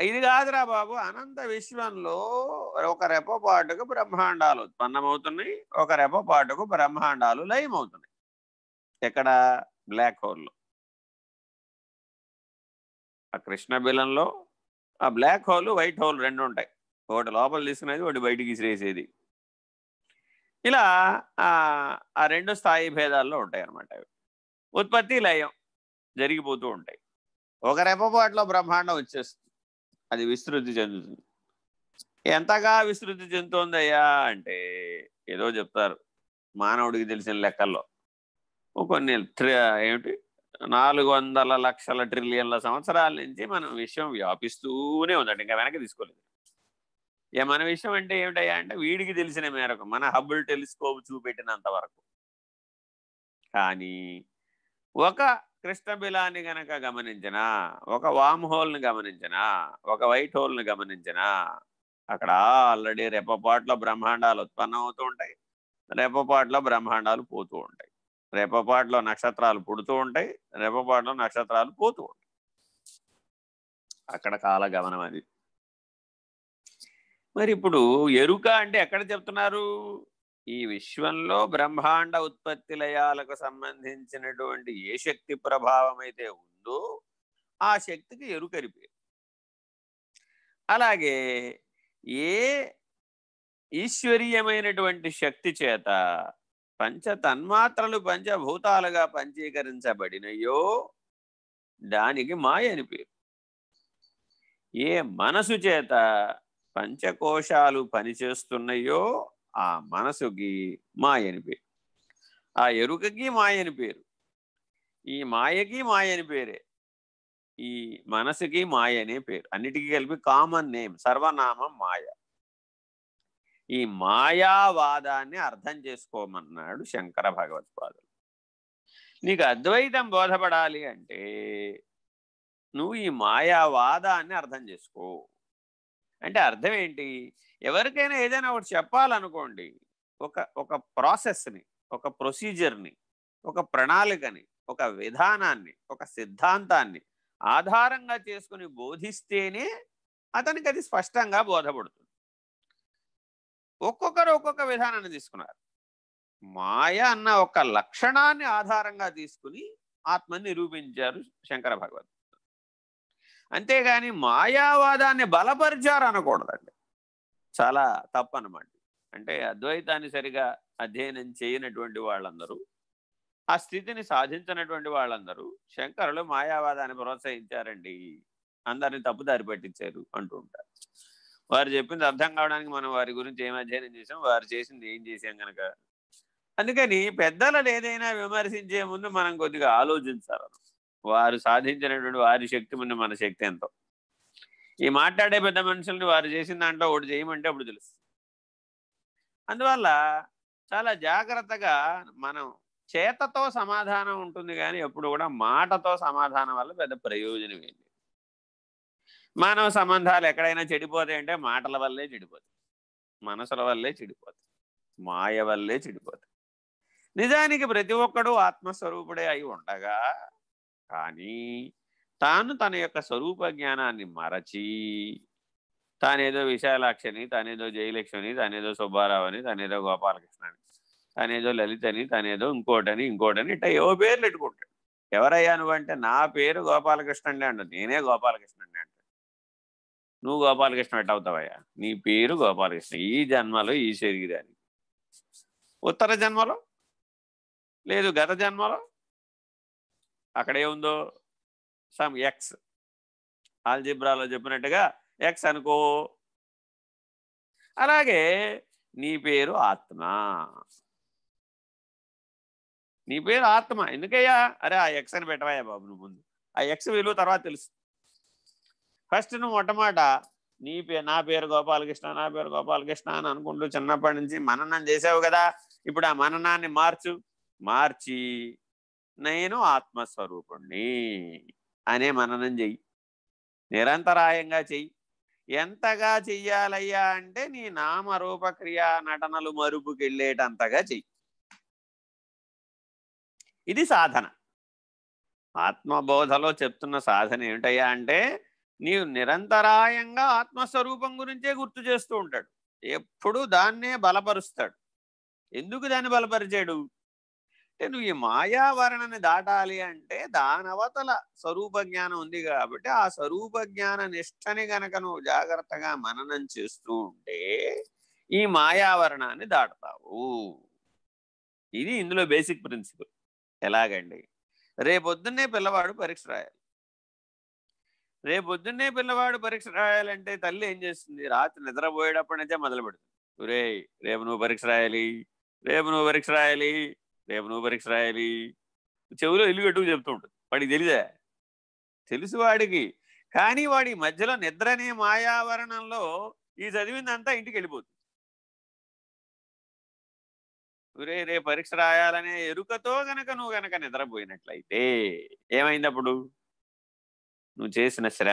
ఇది కాదురా బాబు. అనంత విశ్వంలో ఒక రెపపాటుకు బ్రహ్మాండాలు ఉత్పన్నమవుతున్నాయి. ఒక రెపపాటుకు బ్రహ్మాండాలు లయమవుతున్నాయి. ఎక్కడ? బ్లాక్ హోల్లో. ఆ కృష్ణ బిలంలో ఆ బ్లాక్ హోల్ వైట్ హోల్ రెండు ఉంటాయి ఒకటి లోపల తీసుకునేది ఒకటి బయటికి విసిరేసేది ఇలా ఆ రెండు స్థాయి భేదాల్లో ఉంటాయి అన్నమాట అవి. ఉత్పత్తి లయం జరిగిపోతూ ఉంటాయి. ఒక రెపపాటులో బ్రహ్మాండం వచ్చేస్తుంది. అది విస్తృతి చెందుతుంది. ఎంతగా విస్తృతి చెందుతోందయ్యా అంటే ఏదో చెప్తారు మానవుడికి తెలిసిన లెక్కల్లో. కొన్ని ఏమిటి? నాలుగు వందల లక్షల ట్రిలియన్ల సంవత్సరాల నుంచి మనం విషయం వ్యాపిస్తూనే ఉందండి ఇంకా వెనక్కి తీసుకోలేదు. ఏ మన విషయం అంటే ఏమిటయ్యా అంటే వీడికి తెలిసిన మేరకు మన హబుల్ టెలిస్కోప్ చూపెట్టినంత వరకు. కానీ ఒక కృష్ణబిలాన్ని గనక గమనించిన ఒక వామ్ హోల్ని గమనించినా ఒక వైట్ హోల్ని గమనించినా అక్కడ ఆల్రెడీ రెప్పపాట్లో బ్రహ్మాండాలు ఉత్పన్నం అవుతూ ఉంటాయి. రెప్పపాట్లో బ్రహ్మాండాలు పోతూ ఉంటాయి. రెప్పపాట్లో నక్షత్రాలు పుడుతూ ఉంటాయి. రెప్పపాట్లో నక్షత్రాలు పోతూ ఉంటాయి. అక్కడ కాలగమనం అది. మరి ఇప్పుడు ఎరుక అంటే ఎక్కడ చెప్తున్నారు? ఈ విశ్వంలో బ్రహ్మాండ ఉత్పత్తి లయాలకు సంబంధించినటువంటి ఏ శక్తి ప్రభావం అయితే ఉందో ఆ శక్తికి ఎరుకరి పేరు అలాగే ఏ ఈశ్వరీయమైనటువంటి శక్తి చేత పంచ తన్మాత్రలు పంచభూతాలుగా పంచీకరించబడినయో దానికి మాయ అని పేరు. ఏ మనసు చేత పంచకోశాలు పనిచేస్తున్నాయో ఆ మనసుకి మాయని పేరు. ఆ ఎరుకకి మాయని పేరు. ఈ మాయకి మాయని పేరే. ఈ మనసుకి మాయ అనే పేరు. అన్నిటికీ కలిపి కామన్ నేమ్ సర్వనామం మాయ. ఈ మాయావాదాన్ని అర్థం చేసుకోమన్నాడు శంకర భగవత్పాదులు. నీకు అద్వైతం బోధపడాలి అంటే నువ్వు ఈ మాయావాదాన్ని అర్థం చేసుకో. అంటే అర్థం ఏంటి? ఎవరికైనా ఏదైనా ఒకటి చెప్పాలనుకోండి ఒక ఒక ప్రాసెస్ని ఒక ప్రొసీజర్ని ఒక ప్రణాళికని ఒక విధానాన్ని ఒక సిద్ధాంతాన్ని ఆధారంగా చేసుకుని బోధిస్తేనే అతనికి అది స్పష్టంగా బోధపడుతుంది. ఒక్కొక్కరు ఒక్కొక్క విధానాన్ని తీసుకున్నారు. మాయ అన్న ఒక లక్షణాన్ని ఆధారంగా తీసుకుని ఆత్మని నిరూపించారు శంకర భగవత్. అంతేగాని మాయావాదాన్ని బలపరిచారు అనకూడదండి చాలా తప్పనమాట. అంటే అద్వైతాన్ని సరిగా అధ్యయనం చేయనటువంటి వాళ్ళందరూ ఆ స్థితిని సాధించినటువంటి వాళ్ళందరూ శంకరులు మాయావాదాన్ని ప్రోత్సహించారండి అందరిని తప్పుదారి పట్టించారు అంటూ ఉంటారు. వారు చెప్పింది అర్థం కావడానికి మనం వారి గురించి ఏం అధ్యయనం చేసాం వారు చేసింది ఏం చేసాం కనుక అందుకని పెద్దలను ఏదైనా విమర్శించే ముందు మనం కొద్దిగా ఆలోచించాలను వారు సాధించినటువంటి వారి శక్తి ముందు మన శక్తి ఎంతో. ఈ మాట్లాడే పెద్ద మనుషుల్ని వారు చేసిన దాంట్లో ఒకటి చేయమంటే అప్పుడు తెలుస్తుంది. అందువల్ల చాలా జాగ్రత్తగా మనం చేతతో సమాధానం ఉంటుంది కానీ ఎప్పుడు కూడా మాటతో సమాధానం వల్ల పెద్ద ప్రయోజనం ఏంటి మానవ సంబంధాలు ఎక్కడైనా చెడిపోతాయి అంటే మాటల వల్లే చెడిపోతాయి. మనసుల వల్లే చెడిపోతాయి. మాయ వల్లే చెడిపోతాయి. నిజానికి ప్రతి ఒక్కడూ ఆత్మస్వరూపుడే అయి ఉండగా కానీ తాను తన యొక్క స్వరూప జ్ఞానాన్ని మరచి తానేదో విశాలాక్షని తానేదో జయలక్ష్మి తానేదో సుబ్బారావు అని తానేదో గోపాలకృష్ణ అని తనేదో లలిత అని తనేదో ఇంకోటని ఇంకోటని ఇట్లా ఏవో పేర్లు పెట్టుకుంటాడు ఎవరయ్యా నువ్వంటే నా పేరు గోపాలకృష్ణ అండి అంట నేనే గోపాలకృష్ణ అండి అంట నువ్వు గోపాలకృష్ణ అవుతావయ్యా నీ పేరు గోపాలకృష్ణ. ఈ జన్మలో ఈ శరీరానికి. ఉత్తర జన్మలో? లేదు గత జన్మలో? అక్కడే ఉందో సమ్ ఎక్స్ ఆల్జిబ్రాలో చెప్పినట్టుగా ఎక్స్ అనుకో. అలాగే నీ పేరు ఆత్మ. నీ పేరు ఆత్మ. ఎందుకయ్యా? అరే ఆ ఎక్స్ అని పెట్టవయ్యా బాబు నువ్వు ముందు. ఆ ఎక్స్ విలువ తర్వాత తెలుసు. ఫస్ట్ నువ్వు మొట్టమాట నీ పేరు నా పేరు గోపాలకృష్ణ నా పేరు గోపాలకృష్ణ అని అనుకుంటూ చిన్నప్పటి నుంచి మననం చేసావు కదా. ఇప్పుడు ఆ మననాన్ని మార్చు. మార్చి. నేను ఆత్మస్వరూపుణ్ణి అనే మననం చెయ్యి. నిరంతరాయంగా చెయ్యి. ఎంతగా చెయ్యాలయ్యా అంటే నీ నామరూపక్రియా నటనలు మరుపుకెళ్ళేటంతగా చెయ్యి. ఇది సాధన. ఆత్మబోధలో చెప్తున్న సాధన ఏమిటయ్యా అంటే నీవు నిరంతరాయంగా ఆత్మస్వరూపం గురించే గుర్తు చేస్తూ ఉంటాడు. ఎప్పుడు దాన్నే బలపరుస్తాడు. ఎందుకు దాన్ని బలపరిచాడు? అంటే నువ్వు ఈ మాయావరణని దాటాలి అంటే దానవతల స్వరూప జ్ఞానం ఉంది కాబట్టి ఆ స్వరూప జ్ఞాన నిష్టని గనక నువ్వు జాగ్రత్తగా మననం చేస్తూ ఉంటే ఈ మాయావరణాన్ని దాటుతావు. ఇది ఇందులో బేసిక్ ప్రిన్సిపల్ ఎలాగండి? రేపొద్దున్నే పిల్లవాడు పరీక్ష రాయాలి. రేపొద్దున్నే పిల్లవాడు పరీక్ష రాయాలంటే తల్లి ఏం చేస్తుంది? రాత్రి నిద్రపోయేటప్పటి నుంచే మొదలు పెడుతుంది రేపు నువ్వు పరీక్ష రాయాలి. రేపు నువ్వు పరీక్ష రాయాలి. రేపు నువ్వు పరీక్ష రాయాలి. చెవిలో ఇల్లు కట్టుకు చెప్తూ ఉంటుంది. వాడికి తెలియదా తెలుసు వాడికి. కానీ వాడి మధ్యలో నిద్ర అనే మాయావరణంలో ఈ చదివిందంతా ఇంటికి వెళ్ళిపోతుంది. రే రే పరీక్ష రాయాలనే ఎరుకతో గనక నువ్వు గనక నిద్రపోయినట్లయితే ఏమైంది అప్పుడు? నువ్వు చేసిన శ్రమ